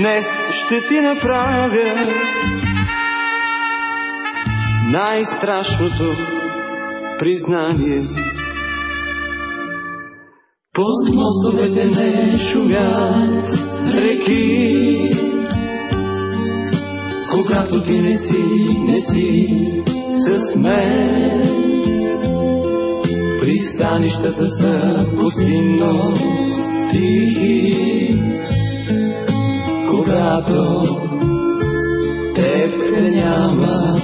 Днес ще ти направя най-страшното признание. Под мостовете не шумят реки, когато ти не си, не си с мен. Пристанищата са пустинно тихи, когато теб няма.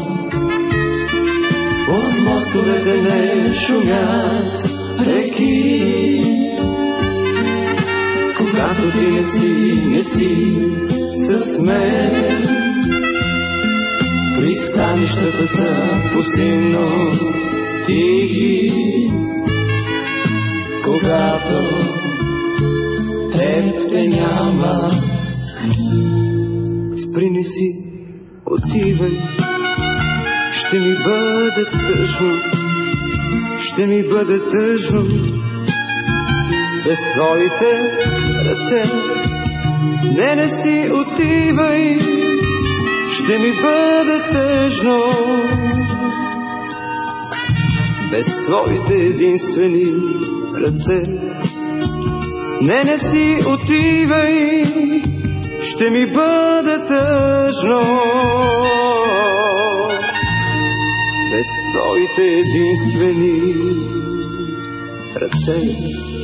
От мостовете не шумят реки. Когато ти не си, не си с мен. Пристанищата са пустинно тихи. Когато теб те няма. Спри не си, отивай, ще ми бъде тъжно, ще ми бъде тъжно. Без твоите ръце, не, не си отивай, ще ми бъде тъжно. Без твоите единствени ръце, не, не си отивай, ще ми бъде тъжно. Без твоите единствени ръце.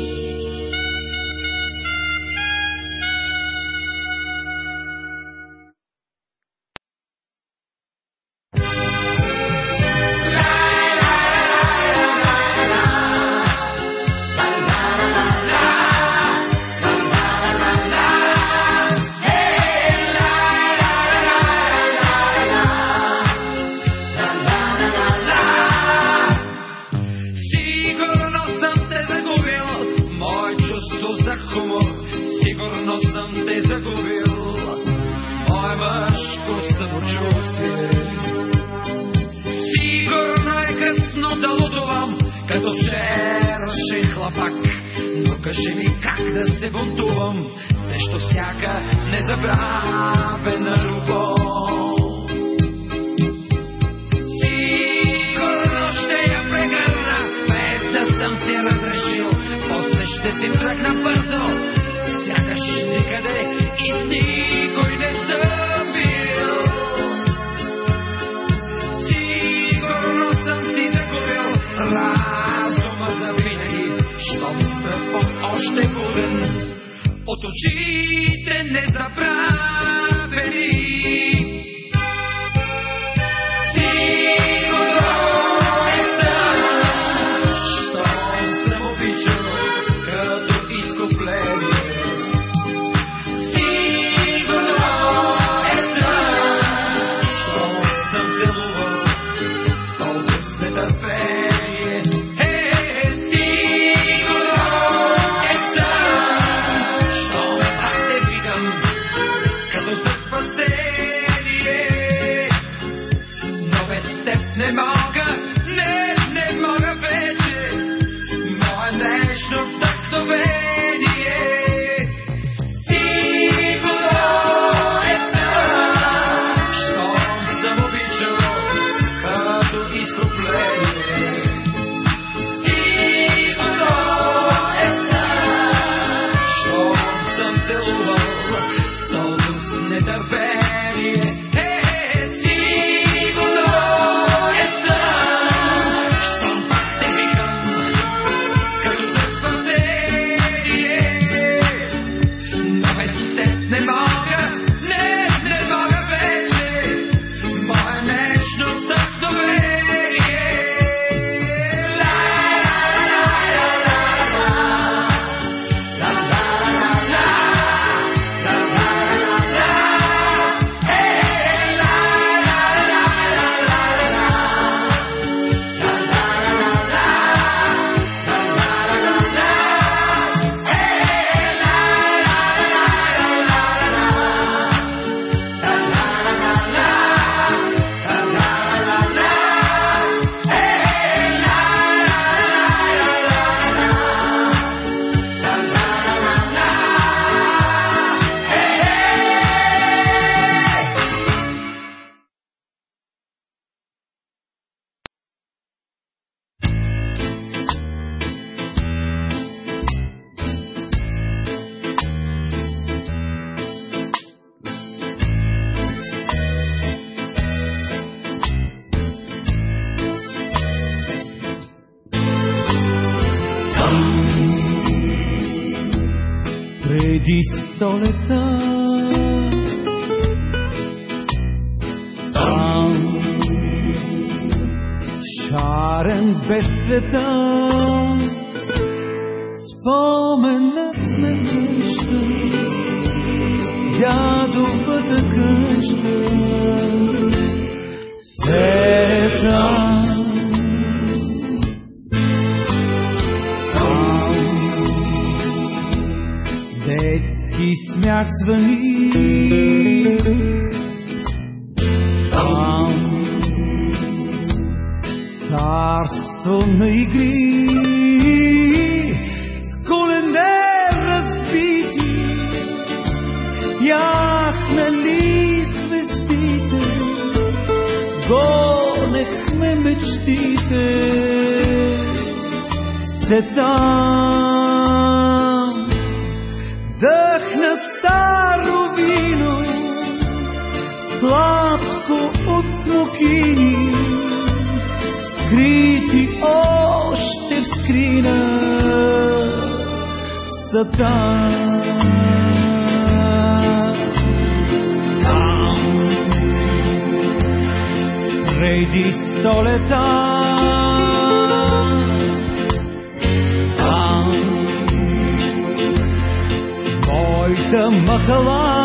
царство на игри. С колене разбити, яхнали звездите, гонехме мечтите. Се там скъпта. Там, преди сто лета, там, моята махала,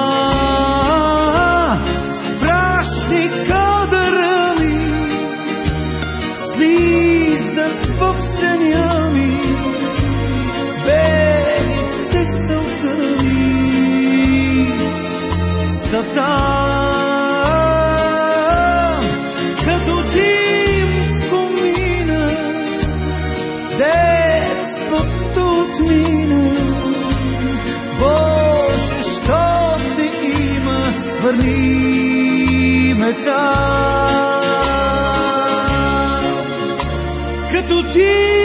паметта. Като ти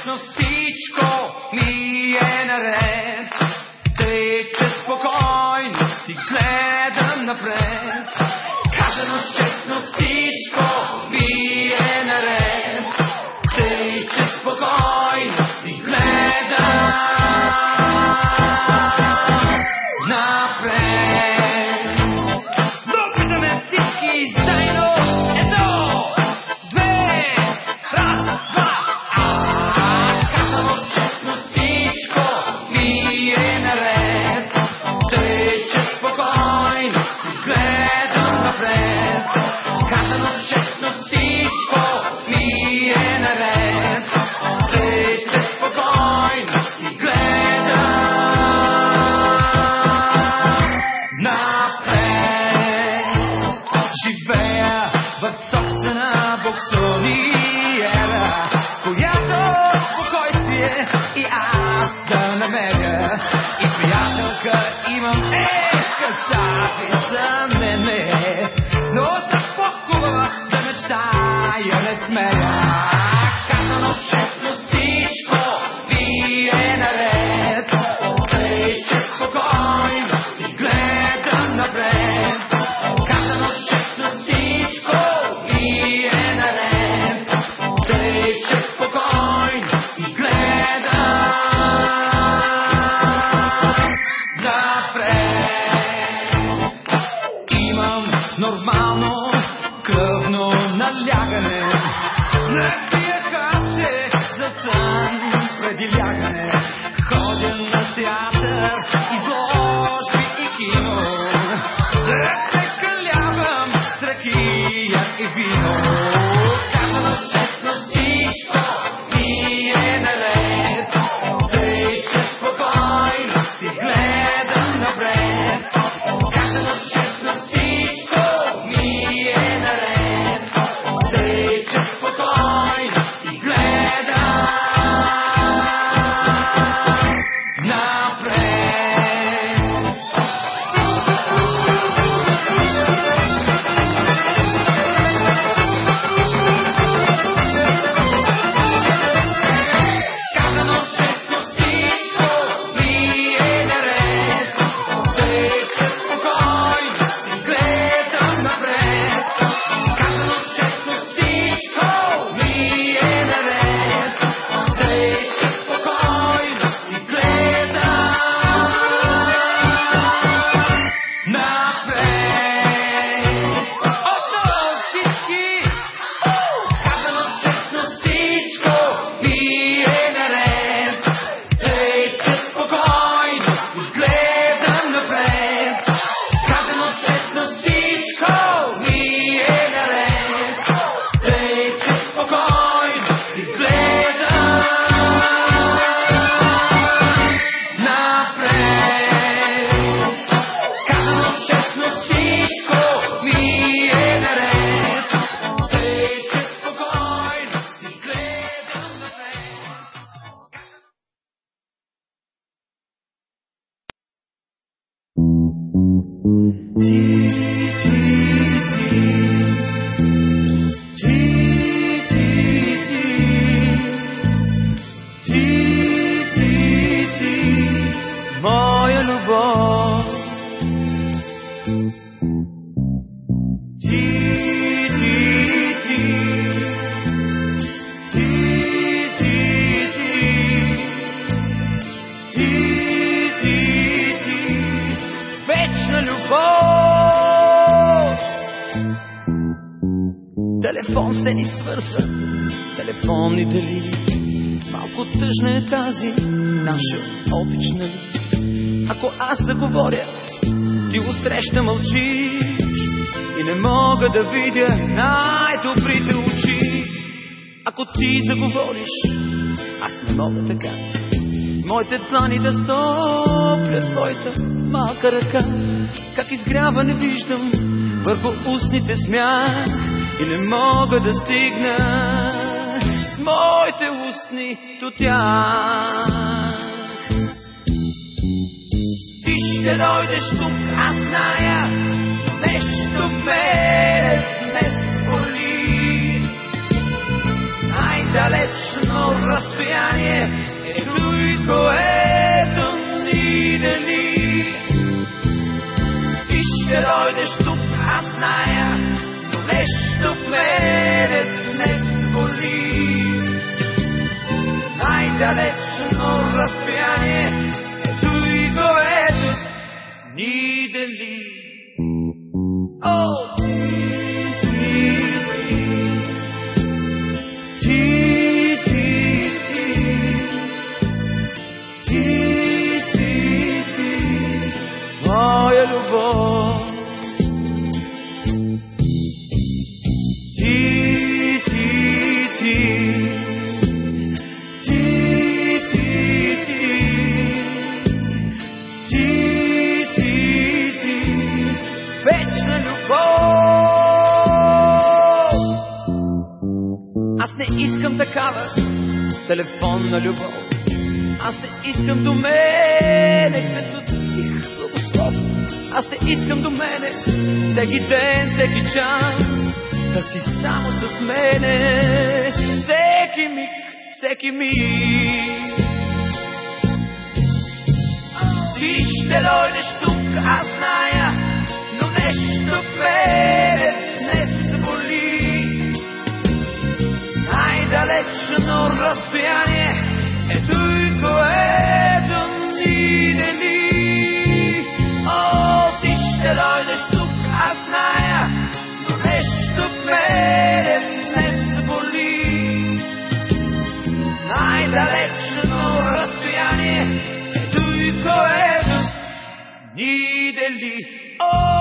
Ясно всичко ми е наред, тъй че спокойно си гледам напред. Не мога така. С моите длани да стопля твоята малка ръка. Как изгрява не виждам върху устните смях и не мога да стигна с моите устни до тях. Ти ще дойдеш тук, аз зная, нещо мене днес боли. Най-далечно разстояние е той, което ни дели. Ти ще дойдеш тук, аз зная, но нещо в мене днес боли. Най-далечно разстояние е той, което ни дели. Телефонна любов. Аз не искам до мене като тих. Аз не искам до мене всеки ден, всеки час. Да си само с мене всеки миг, всеки миг. Ти ще дойдеш тук, аз зная, но нещо в мене днес Най-далечно разстояние е той, което ни дели. О, ти ще дойдеш тук, аз зная, но нещо мене днес боли. Най-далечно разстояние е той, което ни дели. О,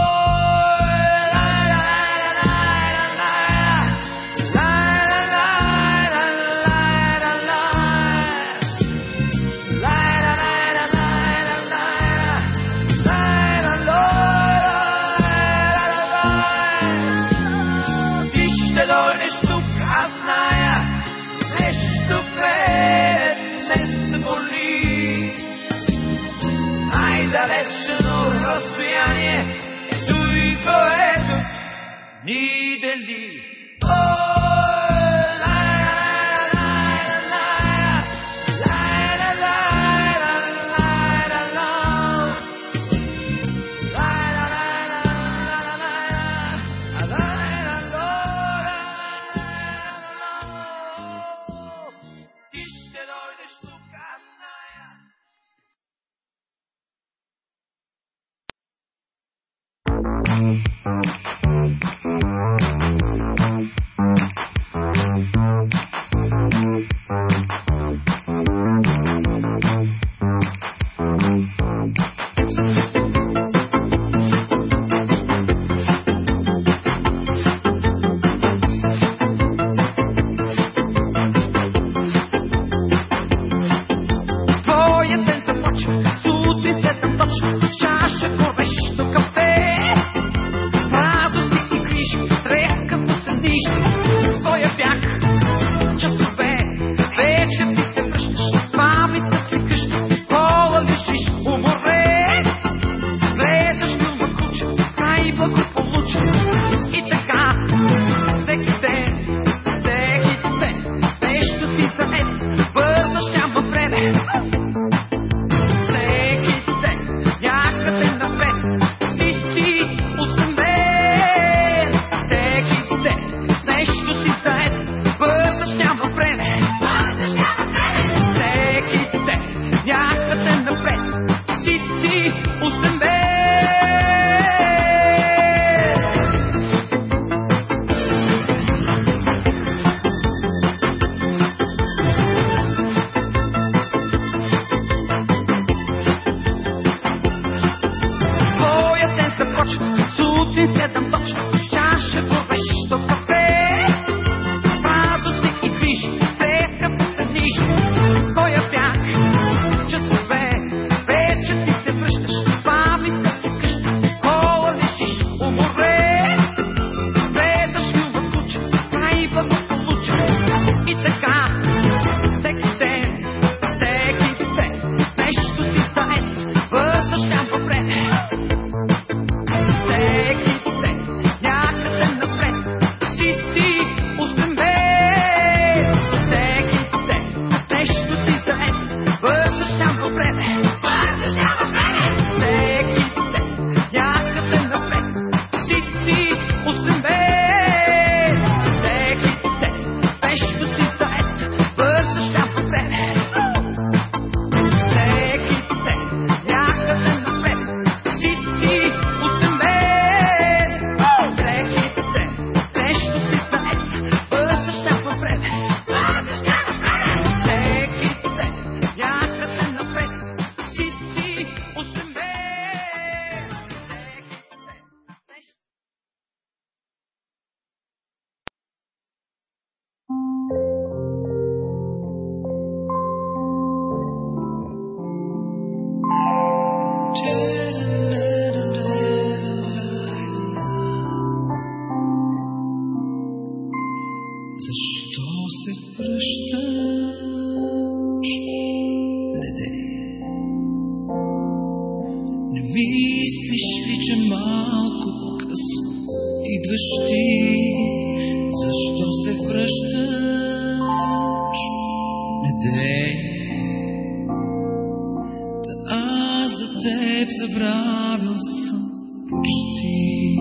направил съм почти.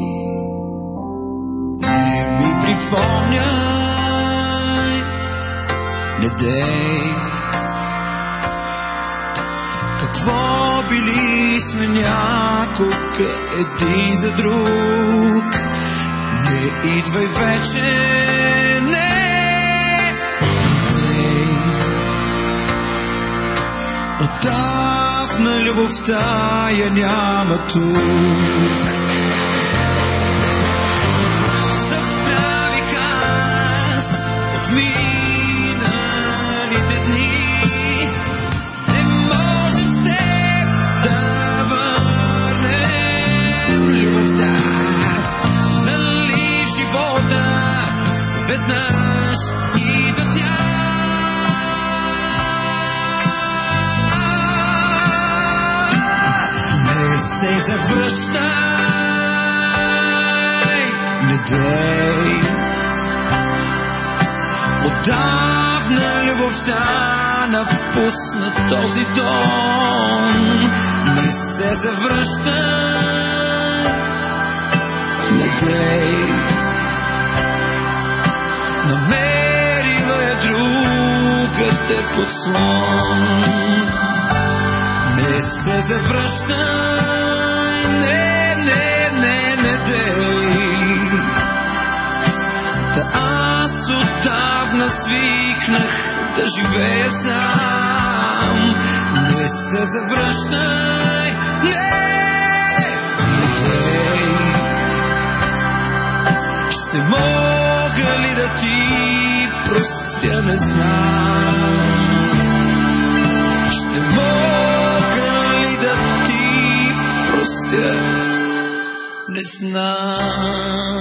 Не ми припомняй, не дей, какво били сме някога един за друг. Не идвай вече, любовта я няма тук. Забравих аз от миналите дни. Не може все да върнем любовта. Дали живота веднага да връщай недей. Отдавна любовта напусна този дом. Не се завръщай недей. Намерила е другата под слон. Не се завръщай свикнах да живея сам. Не се завръщай, не, не. Ще мога ли да ти простя, не знам. Ще мога ли да ти не знам.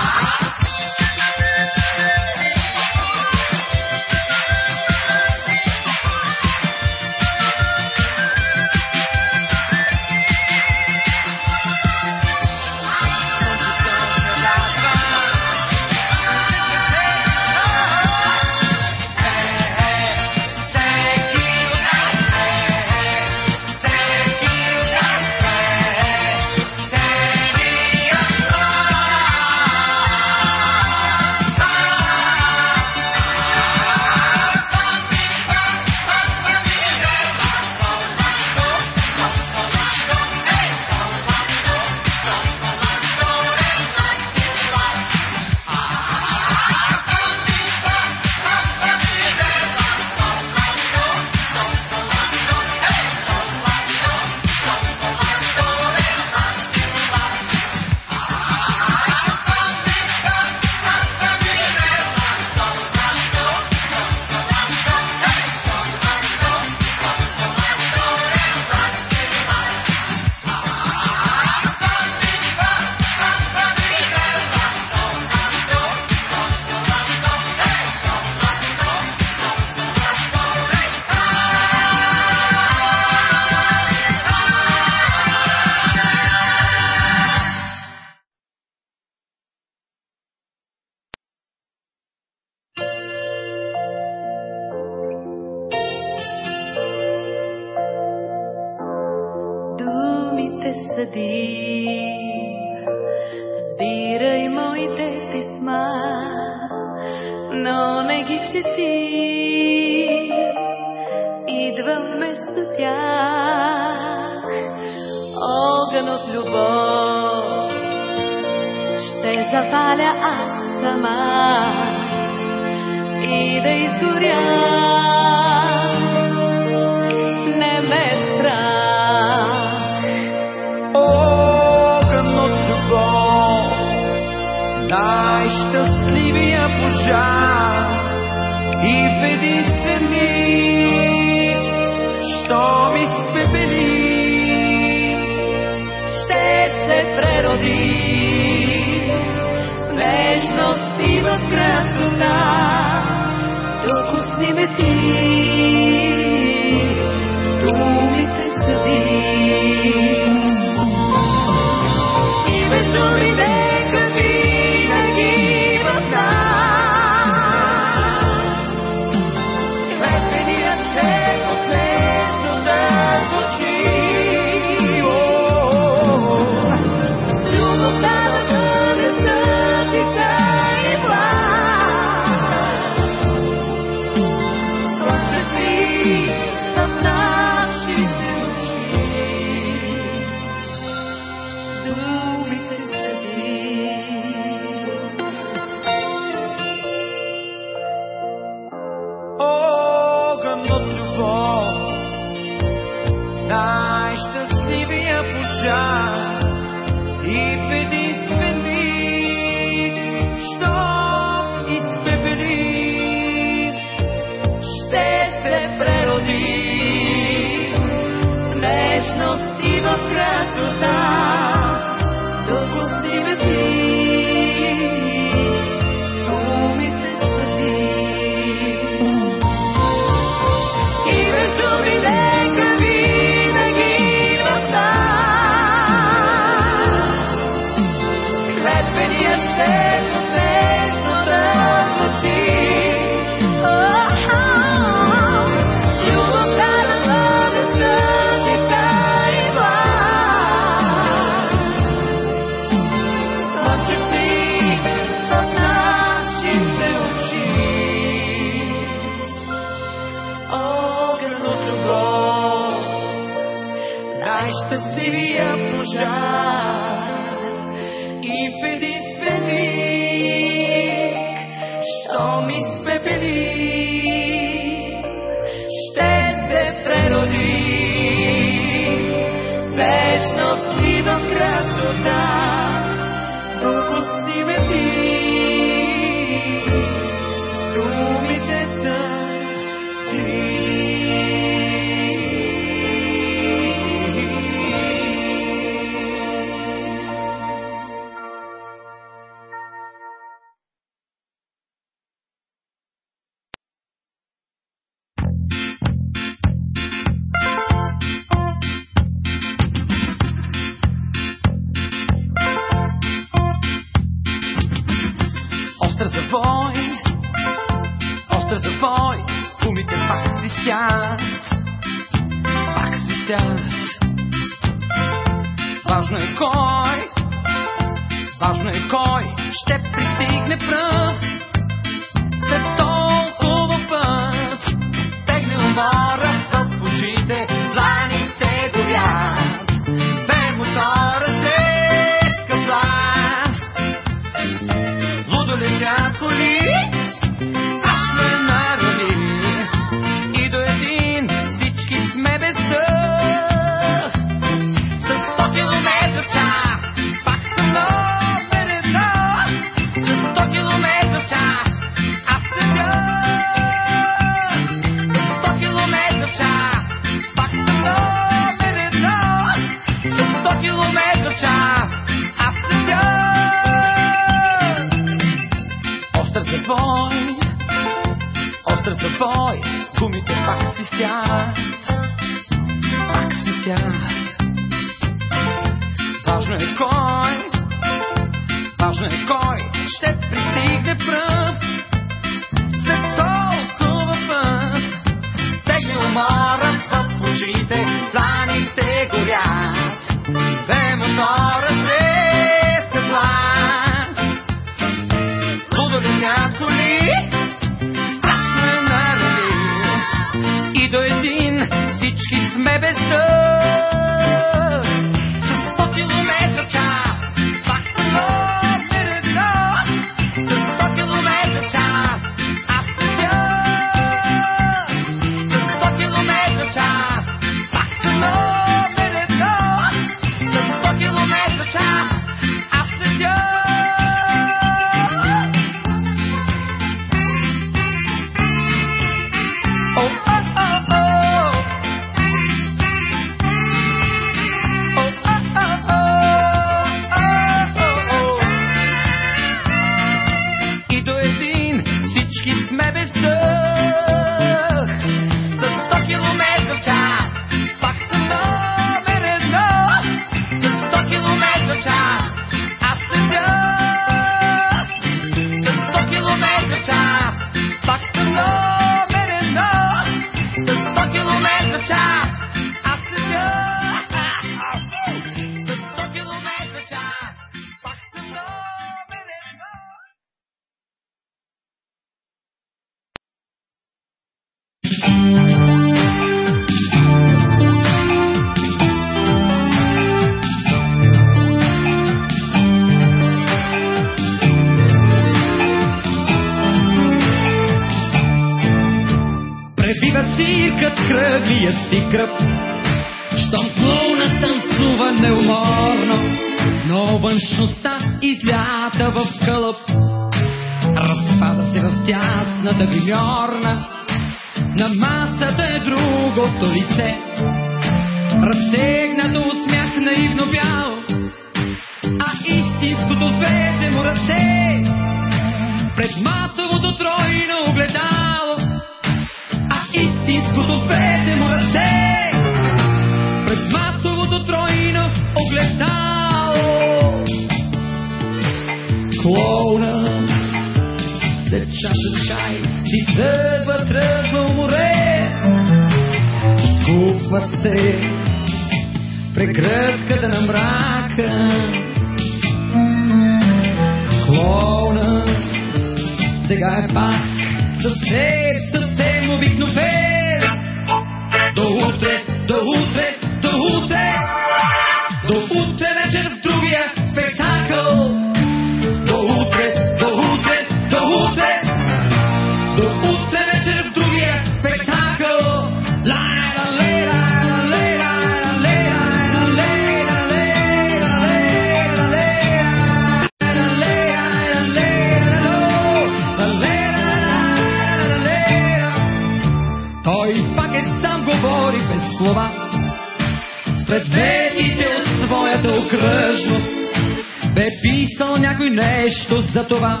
и нещо за това,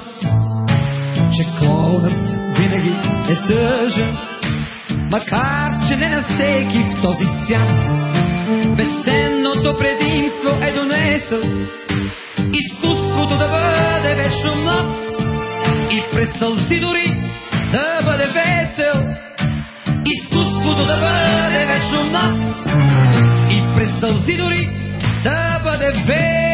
че клонът винаги е тъжен, макар че не на всеки в този свят. Безценното предимство е донесъл изкуството да бъде вечно млад и през сълзи дори да бъде весел. Изкуството да бъде вечно млад и през сълзи дори да бъде весел.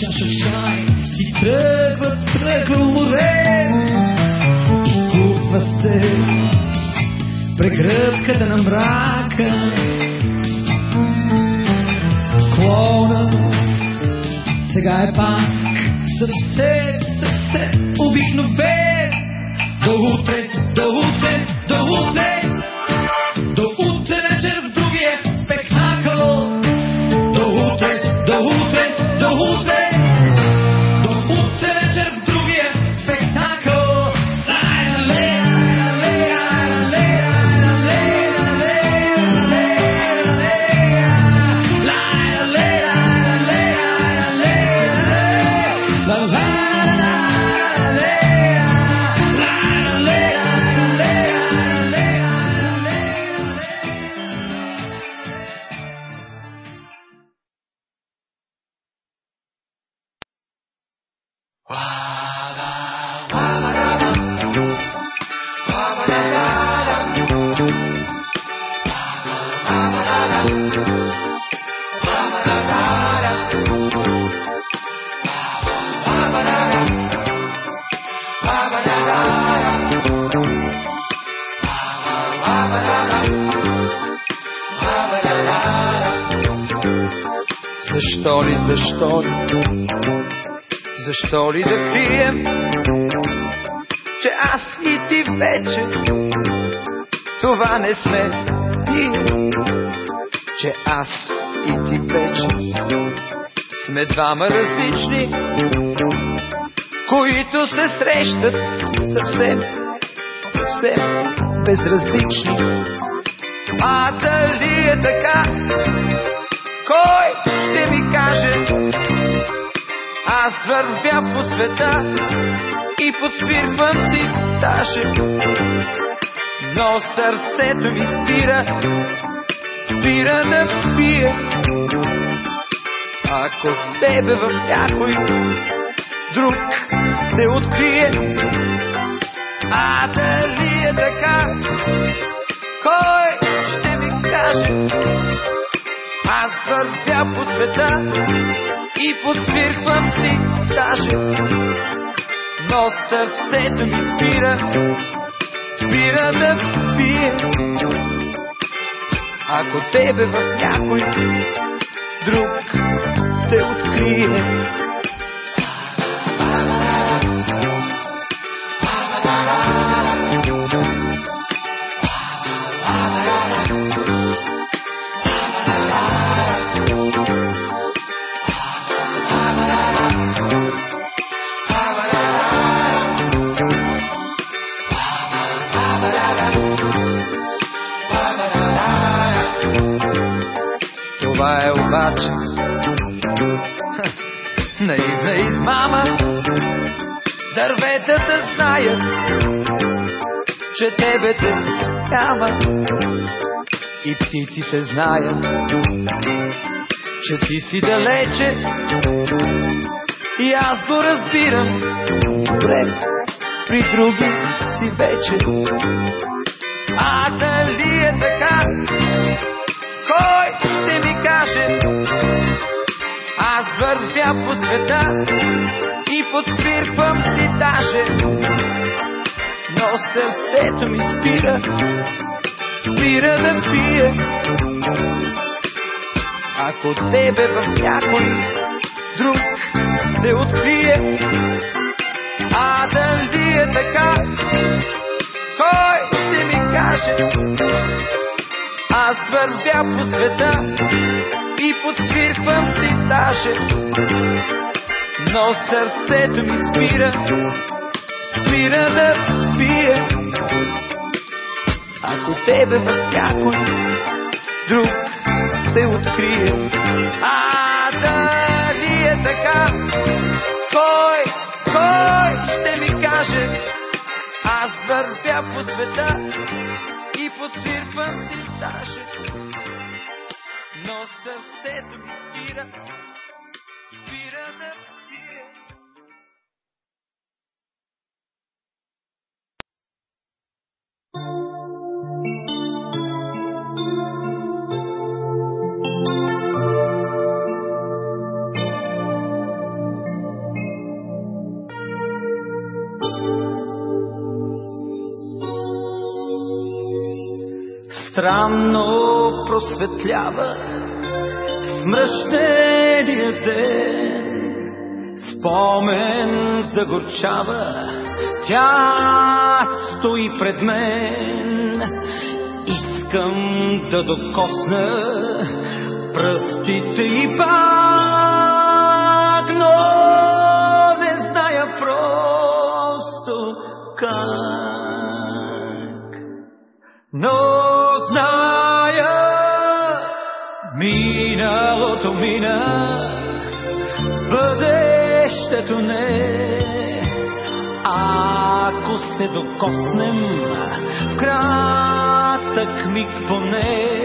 чаша чай и тръгва, тръгва море. Спуква се прегръдката на мрака. Клона сега е пак съвсем, съвсем обикновен. До утре Защо ли, защо ли? Защо ли да крием, че аз и ти вече това не сме ние, че аз и ти вече сме двама различни, които се срещат съвсем, съвсем безразлични. А дали е така, кой ще ми каже? Аз вървя по света и подсвирвам си даже. Но сърцето ми спира, спира да пие. Ако тебе в някой друг те открие, а дали е така, кой ще ми каже? Аз вървя по света и подсвирквам си даже. Но сърцето ми спира, спира да пие. Ако тебе в някой друг те открие. Това е обаче наивна измама. Дърветата знаят, че тебе те няма. И птиците знаят, че ти си далече. И аз го разбирам, добре, при други си вече. А дали е така, вървя по света и подсвирквам си даже. Но сърцето ми спира, спира да пие. Ако тебе в някой друг се открие, а дали е така, кой ще ми каже? Аз вървя по света и подсвирквам си даже. Но сърцето ми спира, спира да пие. Ако тебе в някой друг се открие. А дали е така, кой, кой ще ми каже? Аз вървя по света и подсвирквам си даже. Но сърцето ми спира, спира да Странно просветлява смръщения ден. Спомен загорчава, тя стои пред мен. Искам да докосна пръстите и пак, но не зная просто как. Но миналото мина, бъдещето не. Ако се докоснем в кратък миг поне,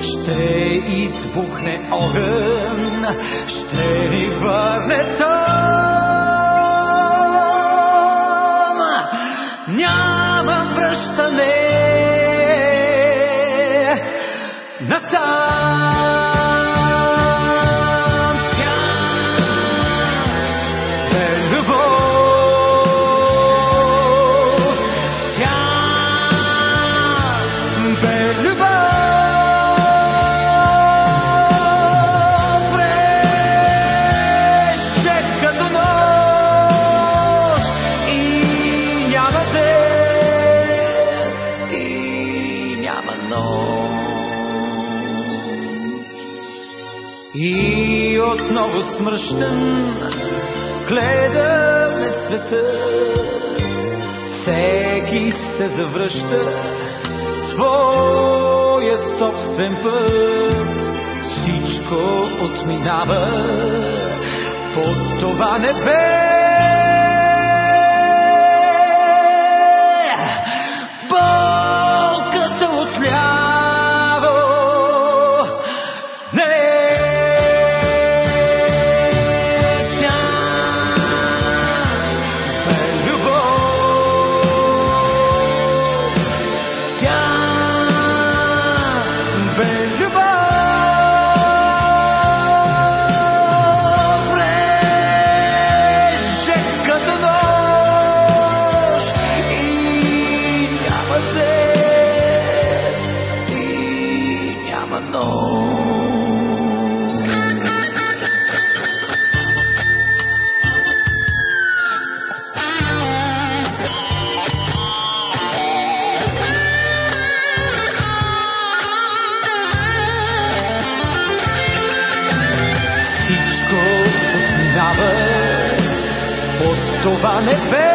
ще избухне огън, ще ни върне там. Няма връщане натам. Смръщен гледаме света. Всеки се завръща своя собствен път. Всичко отминава под това небе. От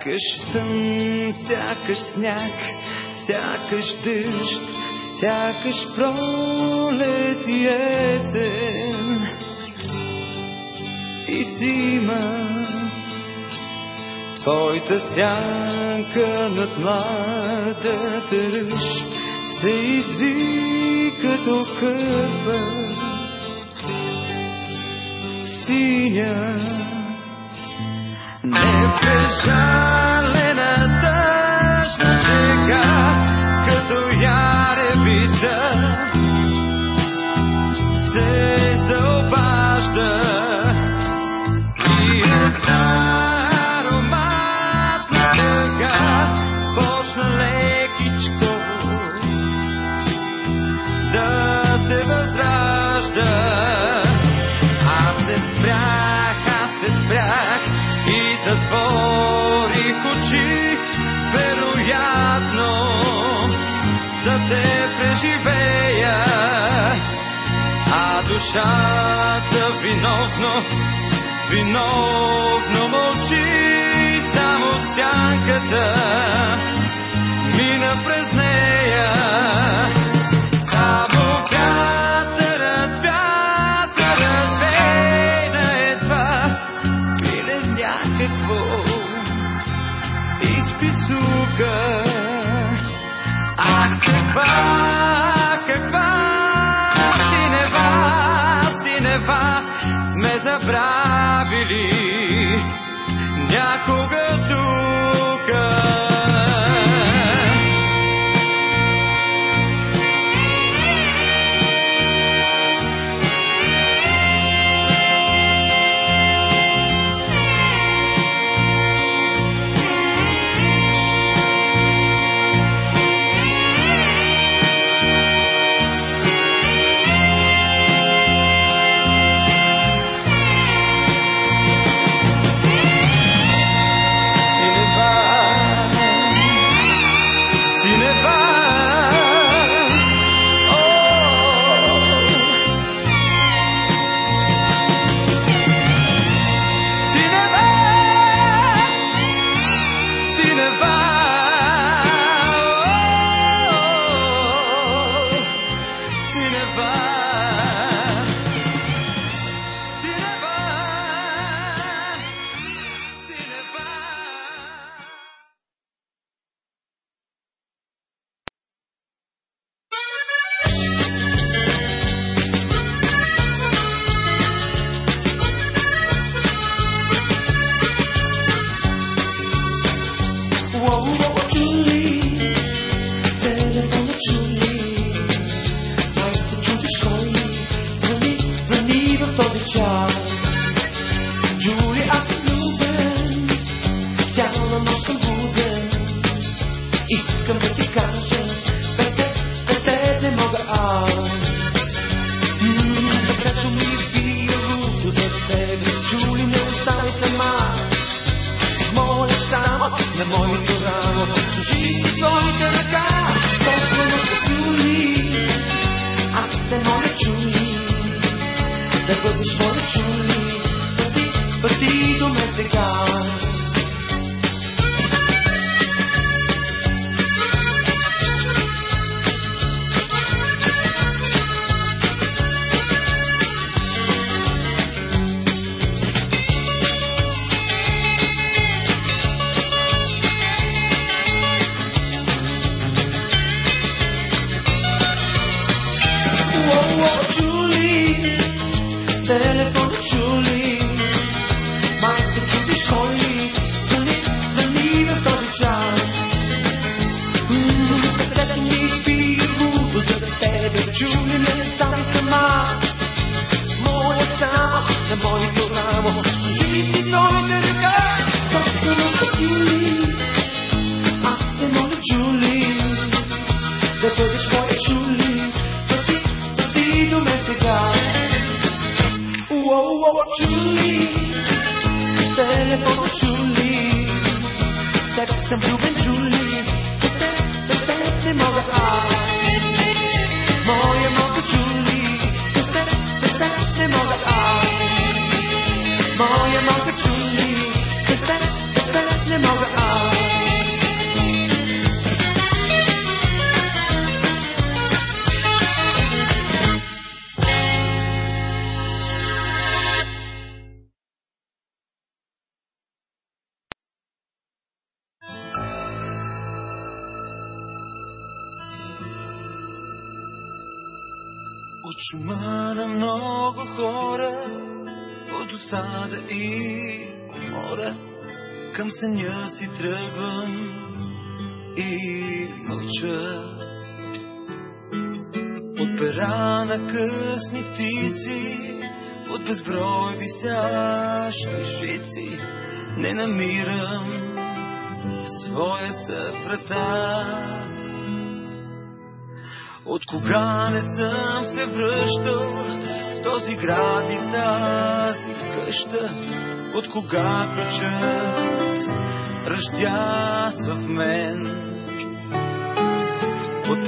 Сякаш сън, сякаш сняг, сякаш дъжд, сякаш пролет и есен и зима. Твоята сянка над младата ръж се изви като кърва синя. Непрежалена тъжна шега, като яребица, се душата виновно, виновно мълчи, само сянката мина през нея. Само вятърът, вятърът вейна едва, без някакво изписука.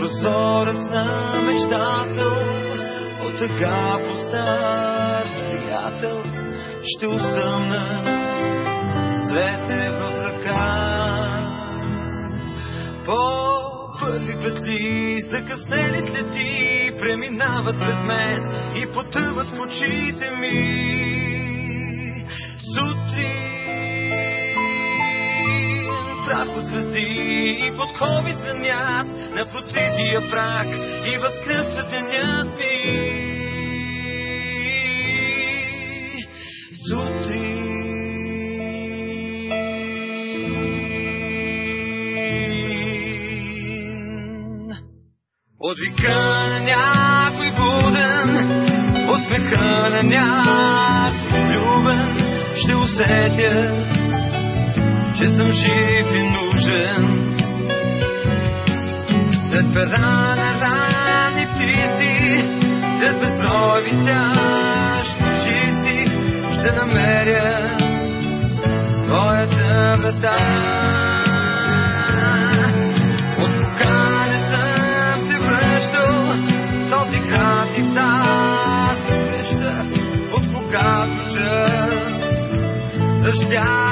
прозорец на мечтател, от тъга постар приятел, ще усъмна с цвете в ръка. По първи петли, закъснели следи, преминават през мен и потъват в очите ми. под звезди и под хоми сънят на протрития прак и възкръсва денят ми. Сутрин От вика на някой буден, от смеха на някой Любен, ще усетя че съм жив и нужен. След пера на рани птици, след безброй висящи жици, ще намеря своята врата. От покана не съм се връщал, в този град и в тази веща, от богато час, дъждя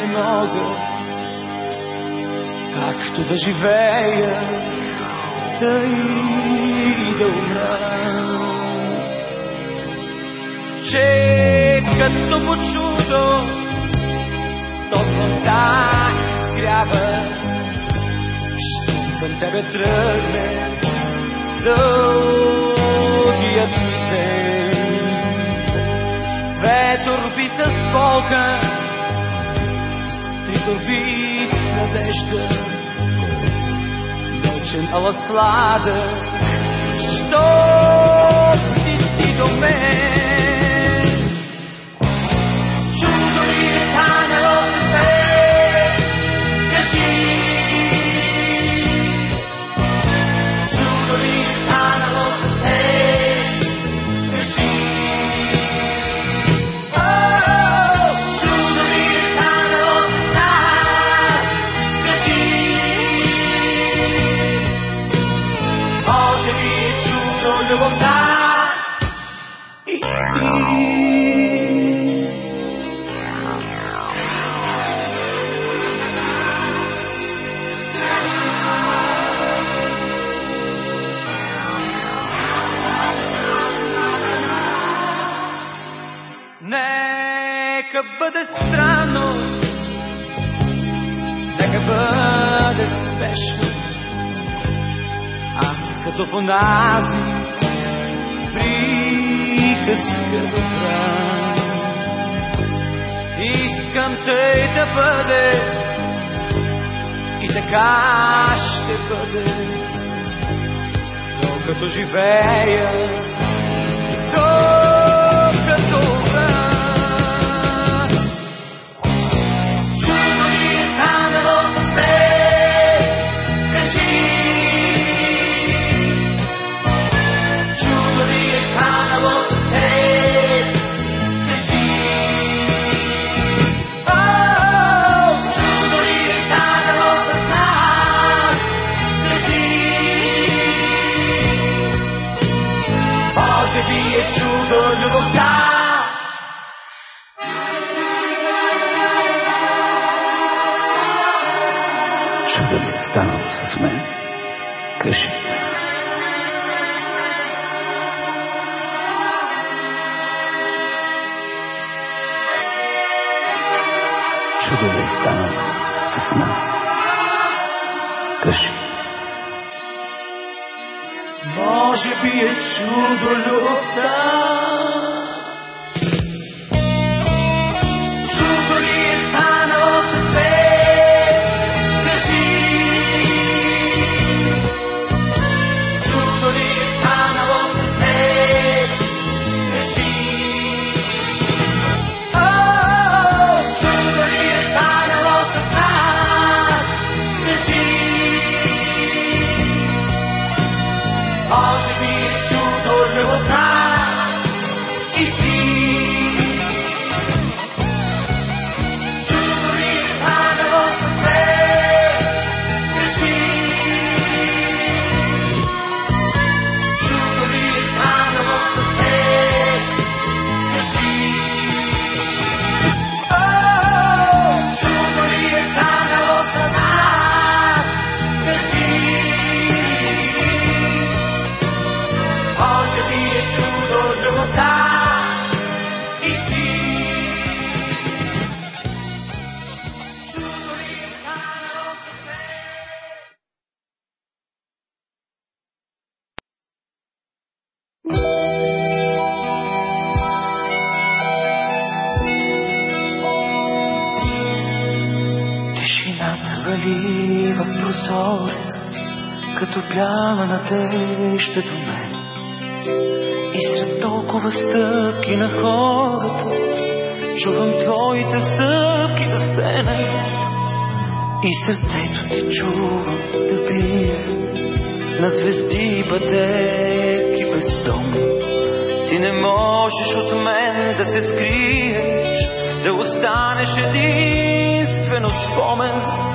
не мога, както да живея, да и да умра. Че като по чудо, точно так трябва, към тебе тръгне дългият ден. Ветор бита с болка, остави надежда, вечен, ала сладък, що си до мен. понади приказка до край. Искам тъй да бъде и така ще бъде, докато живея. на звезди пътеки без дом, Ти не можеш от мен да се скриеш, да останеш единствено спомен.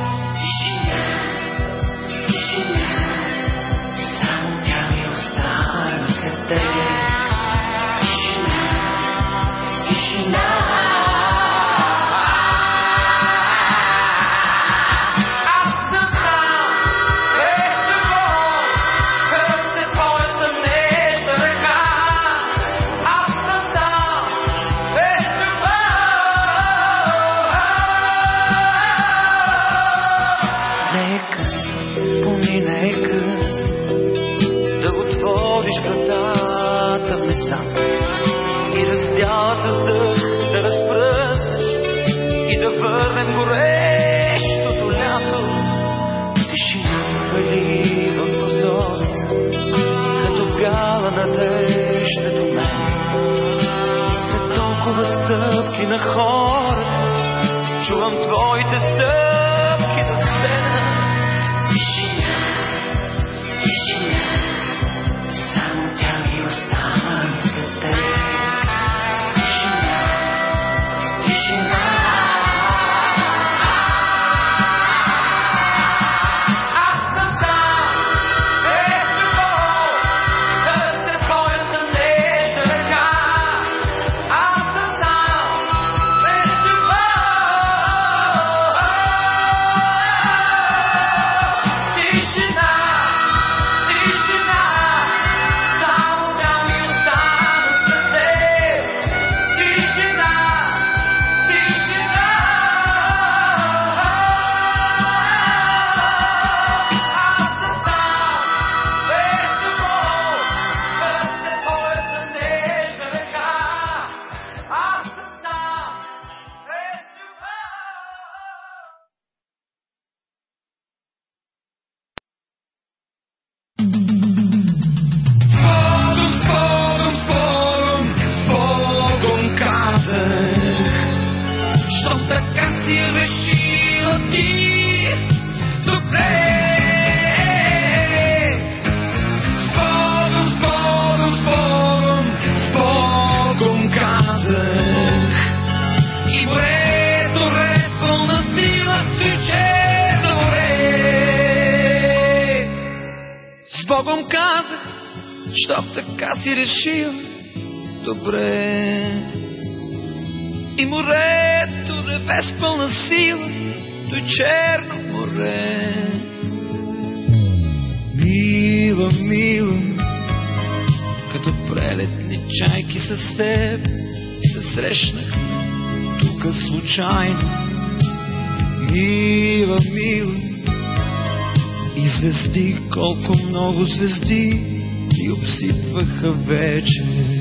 ще до. След толкова стъпки на хората, чувам твоите стъпки. Щом така си решил, добре. И морето реве с пълна сила, до черно море. Бива мила, като прелетни чайки с теб се срещнах тук случайно. Мила, мила, и звезди, колко много звезди и обсипваха вече.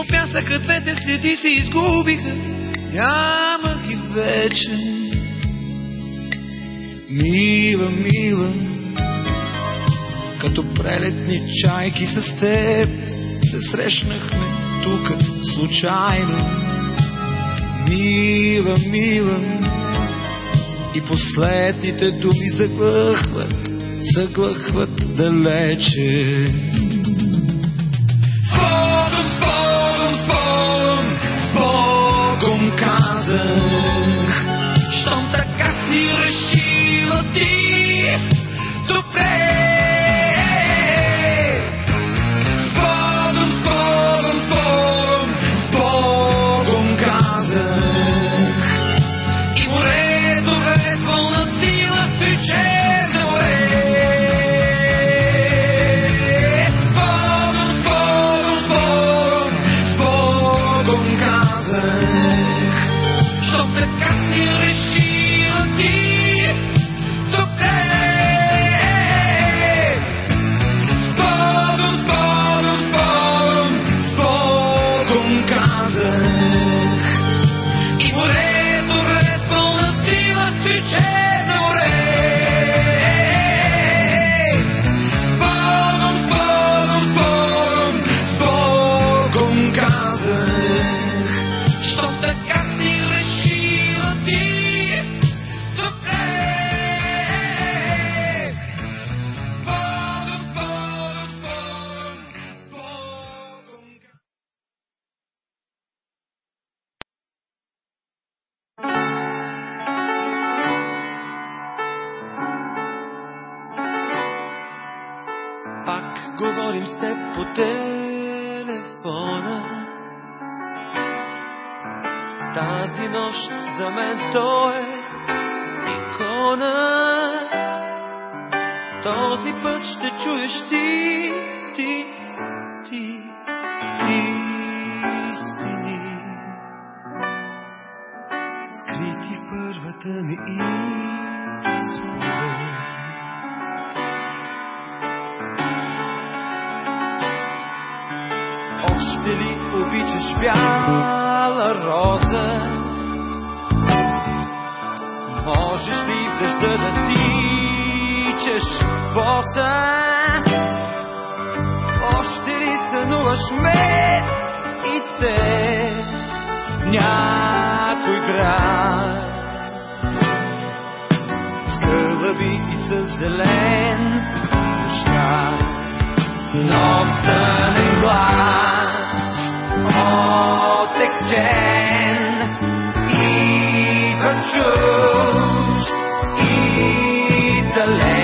по пясъка двете следи се изгубиха, няма ги вече. Мила, мила, като прелетни чайки с теб се срещнахме тук случайно. Мила, мила, и последните думи заглъхват, заглъхват далече. presence. is the land bestaat Noten glas Op de ken Iver choose Eat the land.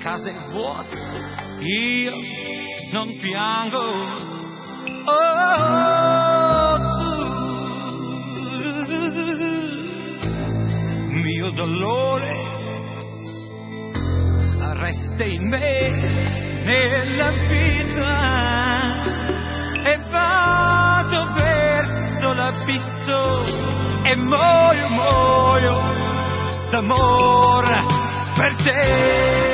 casa è vuota, io non piango. Oh, tu, mio dolore resta in me nella vita e vado verso l'abisso e muoio, muoio d'amore per te.